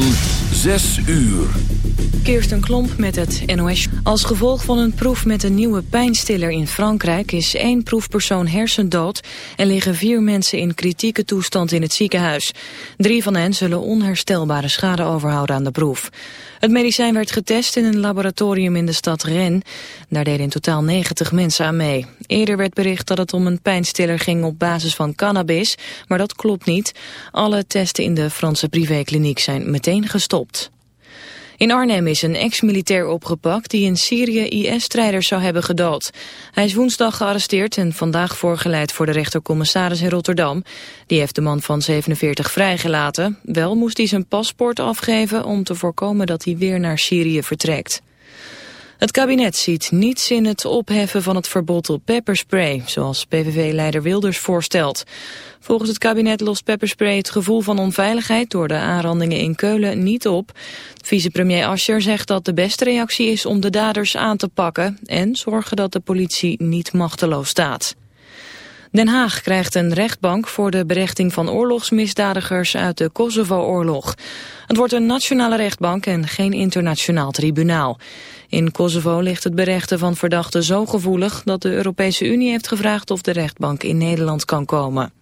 van 6 uur. Kirsten Klomp met het NOS. Als gevolg van een proef met een nieuwe pijnstiller in Frankrijk... is één proefpersoon hersendood en liggen vier mensen in kritieke toestand in het ziekenhuis. Drie van hen zullen onherstelbare schade overhouden aan de proef. Het medicijn werd getest in een laboratorium in de stad Rennes. Daar deden in totaal 90 mensen aan mee. Eerder werd bericht dat het om een pijnstiller ging op basis van cannabis, maar dat klopt niet. Alle testen in de Franse privékliniek zijn meteen gestopt. In Arnhem is een ex-militair opgepakt die in Syrië IS-strijders zou hebben gedood. Hij is woensdag gearresteerd en vandaag voorgeleid voor de rechtercommissaris in Rotterdam. Die heeft de man van 47 vrijgelaten. Wel moest hij zijn paspoort afgeven om te voorkomen dat hij weer naar Syrië vertrekt. Het kabinet ziet niets in het opheffen van het verbod op pepperspray, zoals PVV-leider Wilders voorstelt. Volgens het kabinet lost pepperspray het gevoel van onveiligheid door de aanrandingen in Keulen niet op. Vicepremier Ascher zegt dat de beste reactie is om de daders aan te pakken en zorgen dat de politie niet machteloos staat. Den Haag krijgt een rechtbank voor de berechting van oorlogsmisdadigers uit de Kosovo-oorlog. Het wordt een nationale rechtbank en geen internationaal tribunaal. In Kosovo ligt het berechten van verdachten zo gevoelig dat de Europese Unie heeft gevraagd of de rechtbank in Nederland kan komen.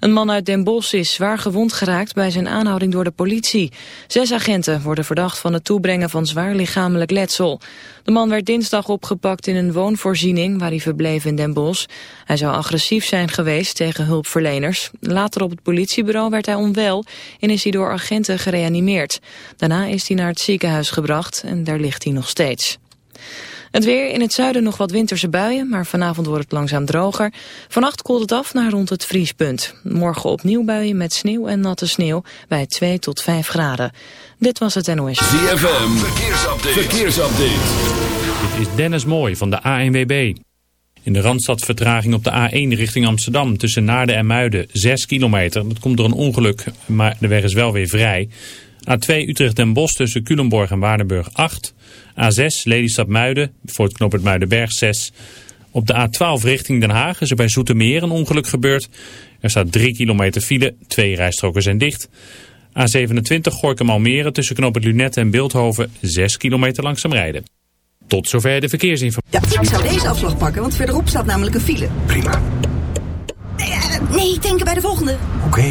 Een man uit Den Bosch is zwaar gewond geraakt bij zijn aanhouding door de politie. Zes agenten worden verdacht van het toebrengen van zwaar lichamelijk letsel. De man werd dinsdag opgepakt in een woonvoorziening waar hij verbleef in Den Bosch. Hij zou agressief zijn geweest tegen hulpverleners. Later op het politiebureau werd hij onwel en is hij door agenten gereanimeerd. Daarna is hij naar het ziekenhuis gebracht en daar ligt hij nog steeds. Het weer in het zuiden nog wat winterse buien, maar vanavond wordt het langzaam droger. Vannacht koelt het af naar rond het vriespunt. Morgen opnieuw buien met sneeuw en natte sneeuw bij 2 tot 5 graden. Dit was het NOS. ZFM, verkeersupdate. verkeersupdate. Dit is Dennis Mooi van de ANWB. In de Randstad vertraging op de A1 richting Amsterdam tussen Naarden en Muiden 6 kilometer. Dat komt door een ongeluk, maar de weg is wel weer vrij. A2 Utrecht en Bos tussen Culemborg en Waardenburg 8. A6 Lelystad Muiden voor het knooppunt Muidenberg 6. Op de A12 richting Den Haag is er bij Zoetermeer een ongeluk gebeurd. Er staat 3 kilometer file, twee rijstroken zijn dicht. A27 Gorkum Almere tussen knooppunt Lunet en Beeldhoven 6 kilometer langzaam rijden. Tot zover de verkeersinformatie. Ja, ik zou deze afslag pakken, want verderop staat namelijk een file. Prima. Nee, uh, nee denken bij de volgende. Oké.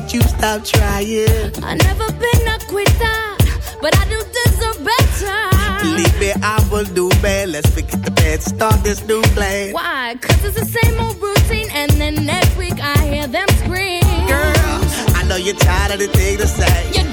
Did you stop trying? I never been a quitter, but I do deserve better. Believe me, I will do bad. Let's forget the bad, start this new plan. Why? Cause it's the same old routine, and then next week I hear them scream. Girl, I know you're tired of the thing to say. You're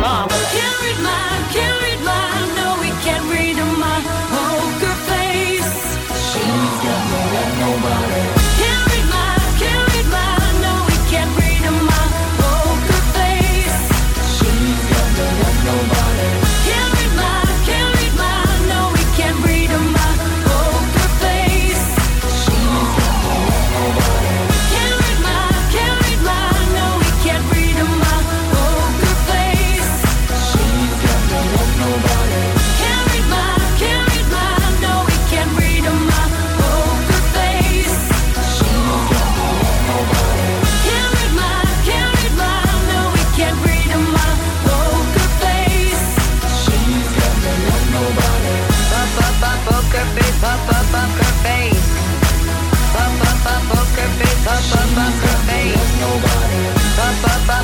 Mom.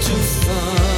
to find